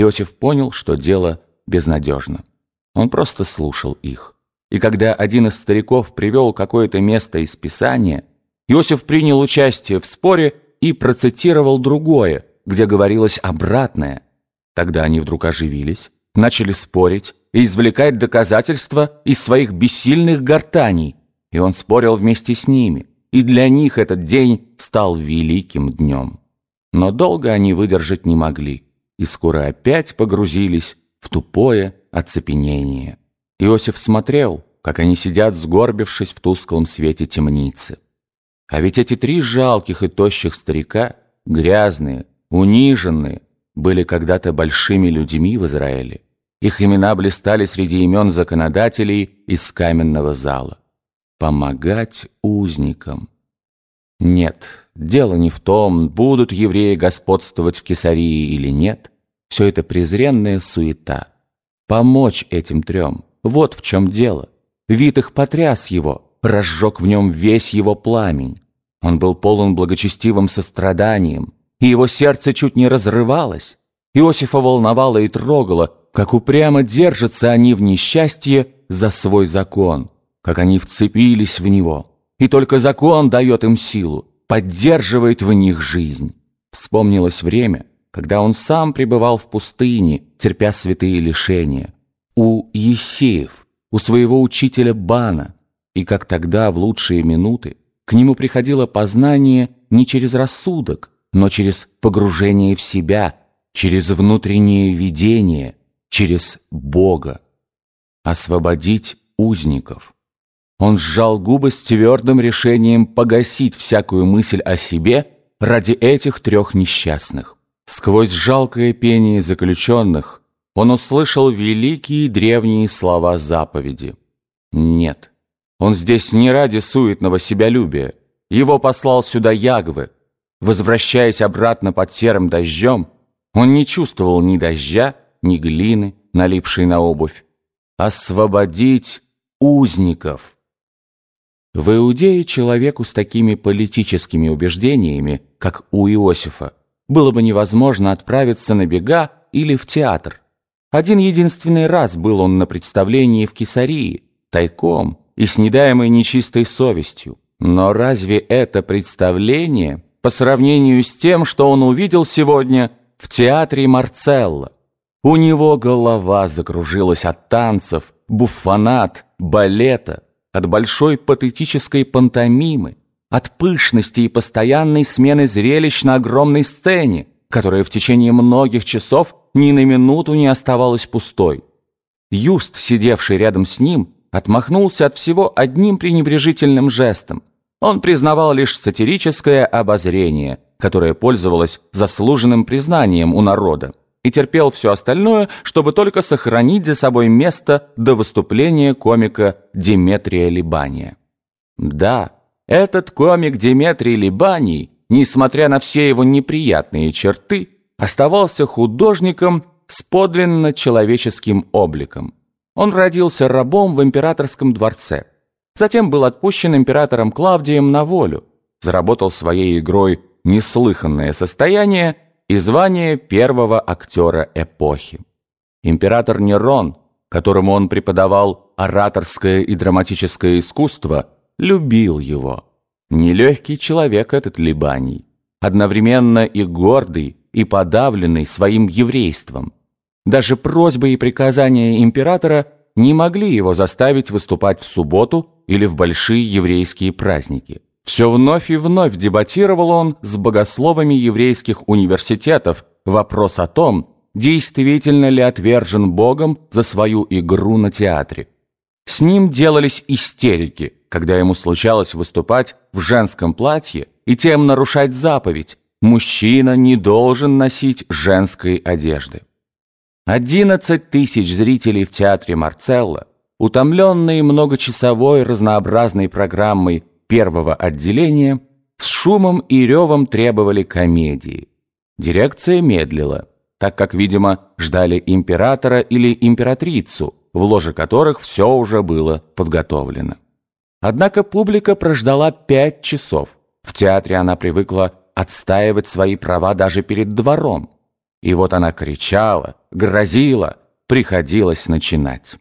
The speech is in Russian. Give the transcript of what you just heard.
Иосиф понял, что дело безнадежно. Он просто слушал их. И когда один из стариков привел какое-то место из Писания, Иосиф принял участие в споре и процитировал другое, где говорилось обратное. Тогда они вдруг оживились, начали спорить и извлекать доказательства из своих бессильных гортаний, и он спорил вместе с ними, и для них этот день стал великим днем. Но долго они выдержать не могли, и скоро опять погрузились в тупое оцепенение. Иосиф смотрел, как они сидят, сгорбившись в тусклом свете темницы. А ведь эти три жалких и тощих старика, грязные, униженные, были когда-то большими людьми в Израиле. Их имена блистали среди имен законодателей из каменного зала. Помогать узникам. Нет, дело не в том, будут евреи господствовать в Кесарии или нет. Все это презренная суета. Помочь этим трем – вот в чем дело. Вид их потряс его, разжег в нем весь его пламень. Он был полон благочестивым состраданием, и его сердце чуть не разрывалось. Иосифа волновало и трогало, как упрямо держатся они в несчастье за свой закон, как они вцепились в него. И только закон дает им силу, поддерживает в них жизнь. Вспомнилось время, когда он сам пребывал в пустыне, терпя святые лишения. У Есеев, у своего учителя Бана, и как тогда, в лучшие минуты, к нему приходило познание не через рассудок, но через погружение в себя, через внутреннее видение, через Бога. Освободить узников. Он сжал губы с твердым решением погасить всякую мысль о себе ради этих трех несчастных. Сквозь жалкое пение заключенных он услышал великие древние слова заповеди. Нет, он здесь не ради суетного себялюбия. Его послал сюда Ягвы. Возвращаясь обратно под серым дождем, он не чувствовал ни дождя, ни глины, налипшей на обувь. Освободить узников. В Иудее человеку с такими политическими убеждениями, как у Иосифа, было бы невозможно отправиться на бега или в театр. Один единственный раз был он на представлении в Кесарии, тайком и с недаемой нечистой совестью. Но разве это представление по сравнению с тем, что он увидел сегодня в театре Марцелла? У него голова закружилась от танцев, буфонат, балета, от большой патетической пантомимы, от пышности и постоянной смены зрелищ на огромной сцене, которая в течение многих часов ни на минуту не оставалась пустой. Юст, сидевший рядом с ним, отмахнулся от всего одним пренебрежительным жестом. Он признавал лишь сатирическое обозрение, которое пользовалось заслуженным признанием у народа, и терпел все остальное, чтобы только сохранить за собой место до выступления комика Диметрия Либания. Да, этот комик Диметрий Либаний, несмотря на все его неприятные черты, оставался художником с подлинно человеческим обликом. Он родился рабом в императорском дворце. Затем был отпущен императором Клавдием на волю, заработал своей игрой неслыханное состояние и звание первого актера эпохи. Император Нерон, которому он преподавал ораторское и драматическое искусство, любил его. Нелегкий человек этот Либаний, одновременно и гордый, и подавленный своим еврейством. Даже просьбы и приказания императора не могли его заставить выступать в субботу или в большие еврейские праздники. Все вновь и вновь дебатировал он с богословами еврейских университетов вопрос о том, действительно ли отвержен Богом за свою игру на театре. С ним делались истерики, когда ему случалось выступать в женском платье и тем нарушать заповедь «Мужчина не должен носить женской одежды». Одиннадцать тысяч зрителей в театре Марцелла, утомленные многочасовой разнообразной программой первого отделения, с шумом и ревом требовали комедии. Дирекция медлила, так как, видимо, ждали императора или императрицу, в ложе которых все уже было подготовлено. Однако публика прождала пять часов. В театре она привыкла отстаивать свои права даже перед двором. И вот она кричала, грозила, приходилось начинать.